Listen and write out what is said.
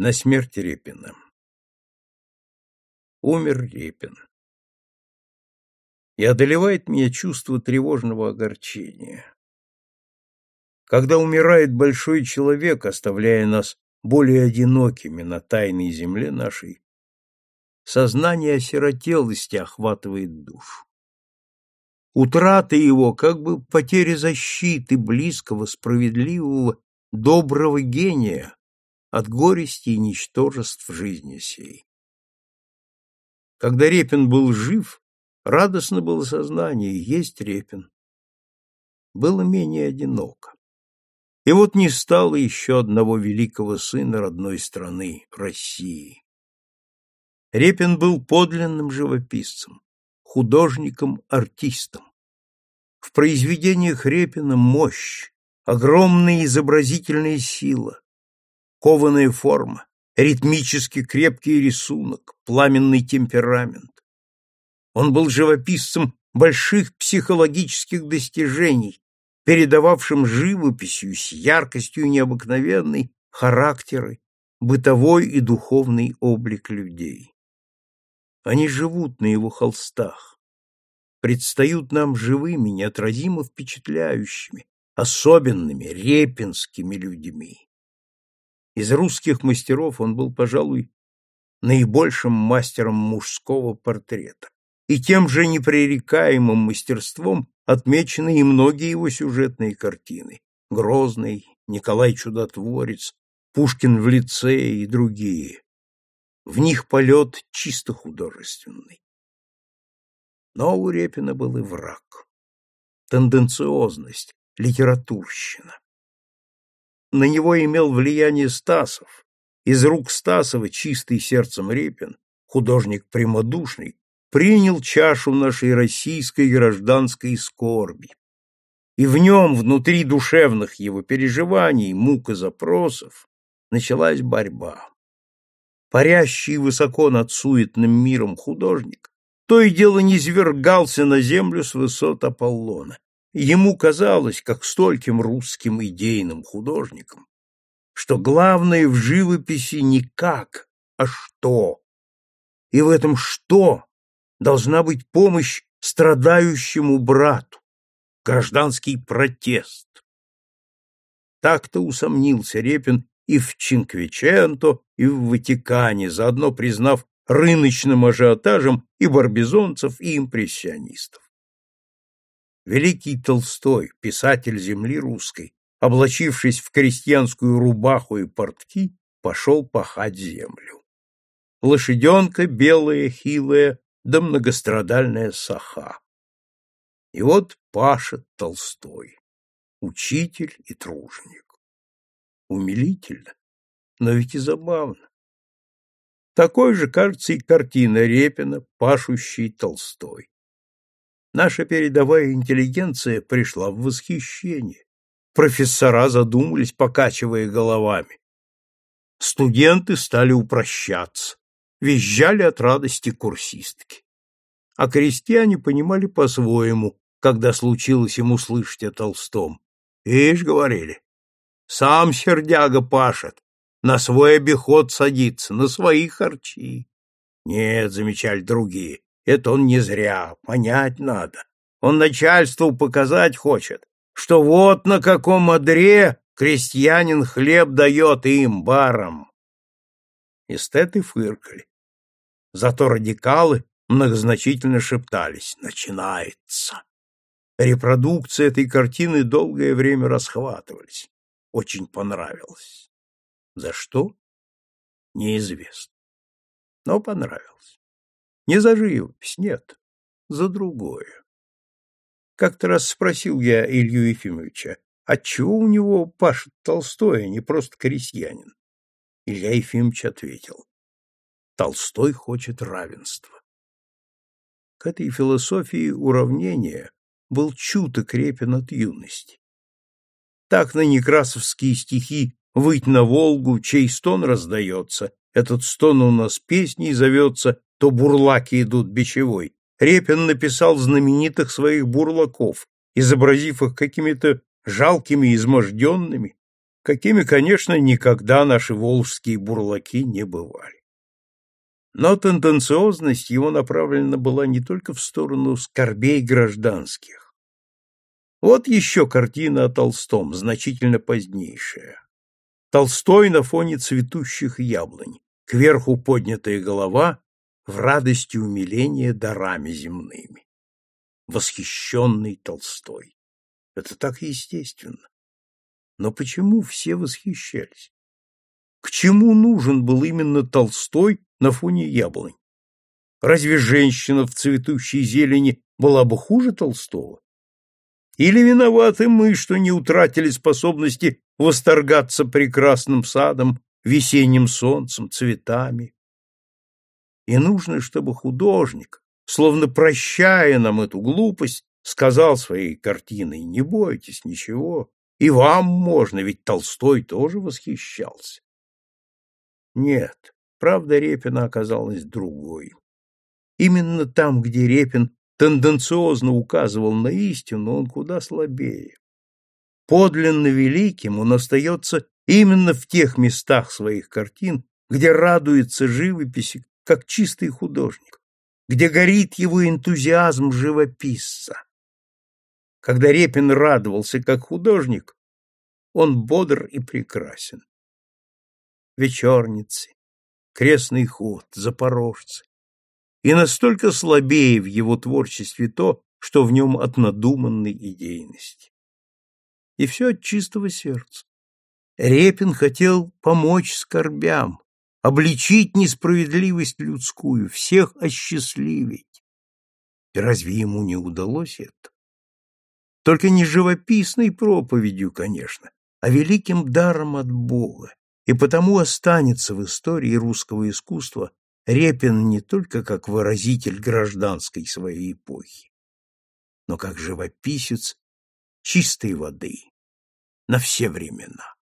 На смерть Репина. Умер Репин. И одолевает меня чувство тревожного огорчения. Когда умирает большой человек, оставляя нас более одинокими на тайной земле нашей, сознание осиротелости охватывает душу. Утрата его как бы потеря защиты близкого, справедливого, доброго гения от горести и ничтожеств жизни сей. Когда Репин был жив, радостно было сознание, есть Репин. Было менее одиноко. И вот не стало еще одного великого сына родной страны, России. Репин был подлинным живописцем, художником-артистом. В произведениях Репина мощь, огромная изобразительная сила, кованая форма, ритмически крепкий рисунок, пламенный темперамент. Он был живописцем больших психологических достижений, передававшим живописью с яркостью необыкновенной характеры, бытовой и духовный облик людей. Они живут на его холстах, предстают нам живыми, неотразимо впечатляющими, особенными, репинскими людьми. Из русских мастеров он был, пожалуй, наибольшим мастером мужского портрета. И тем же непререкаемым мастерством отмечены и многие его сюжетные картины. Грозный, Николай Чудотворец, Пушкин в лице и другие. В них полет чисто художественный. Но у Репина был и враг. Тенденциозность, литературщина на него имел влияние Стасов. Из рук Стасова чистый сердцем Репин, художник прямодушный, принял чашу нашей российской гражданской скорби. И в нем, внутри душевных его переживаний, мук и запросов, началась борьба. Парящий высоко над суетным миром художник то и дело низвергался на землю с высот Аполлона, Ему казалось, как стольким русским идейным художникам, что главное в живописи не как, а что. И в этом «что» должна быть помощь страдающему брату, гражданский протест. Так-то усомнился Репин и в Чинквиченто, и в Ватикане, заодно признав рыночным ажиотажем и барбизонцев, и импрессионистов. Великий Толстой, писатель земли русской, облачившись в крестьянскую рубаху и портки, пошел пахать землю. Лошаденка белая, хилая, да многострадальная саха. И вот пашет Толстой, учитель и труженик. Умилительно, но ведь и забавно. Такой же, кажется, и картина Репина, пашущий Толстой. Наша передовая интеллигенция пришла в восхищение. Профессора задумались, покачивая головами. Студенты стали упрощаться, визжали от радости курсистки. А крестьяне понимали по-своему, когда случилось им услышать о Толстом. Ишь, говорили, сам сердяга пашет, на свой обиход садится, на свои харчи. Нет, замечали другие, это он не зря, понять надо. Он начальству показать хочет, что вот на каком одре крестьянин хлеб дает им, барам. Эстеты фыркали. Зато радикалы многозначительно шептались «начинается». Репродукции этой картины долгое время расхватывались. Очень понравилось. За что? Неизвестно. Но понравилось. Не за живопись, нет, за другое. Как-то раз спросил я Илью Ефимовича, отчего у него пашет Толстой, а не просто крестьянин? Илья Ефимович ответил, Толстой хочет равенства. К этой философии уравнения был чуток Репин от юности. Так на некрасовские стихи «Выть на Волгу, чей стон раздается», этот стон у нас песней зовется, то бурлаки идут бичевой. Репин написал знаменитых своих бурлаков, изобразив их какими-то жалкими, изможденными, какими, конечно, никогда наши волжские бурлаки не бывали. Но тенденциозность его направлена была не только в сторону скорбей гражданских. Вот еще картина о Толстом, значительно позднейшая. Толстой на фоне цветущих яблонь, кверху поднятая голова, в радости умиления дарами земными. Восхищенный Толстой. Это так естественно. Но почему все восхищались? К чему нужен был именно Толстой на фоне яблонь? Разве женщина в цветущей зелени была бы хуже Толстого? Или виноваты мы, что не утратили способности восторгаться прекрасным садом, весенним солнцем, цветами? И нужно, чтобы художник, словно прощая нам эту глупость, сказал своей картиной, не бойтесь ничего, и вам можно, ведь Толстой тоже восхищался. Нет, правда Репина оказалась другой. Именно там, где Репин тенденциозно указывал на истину, он куда слабее. Подлинно великим он остается именно в тех местах своих картин, где радуется живописи, как чистый художник, где горит его энтузиазм живописца. Когда Репин радовался как художник, он бодр и прекрасен. Вечерницы, крестный ход, запорожцы, и настолько слабее в его творчестве то, что в нем от надуманной идейности. И все от чистого сердца. Репин хотел помочь скорбям, обличить несправедливость людскую, всех осчастливить. И разве ему не удалось это? Только не живописной проповедью, конечно, а великим даром от Бога, и потому останется в истории русского искусства Репин не только как выразитель гражданской своей эпохи, но как живописец чистой воды на все времена.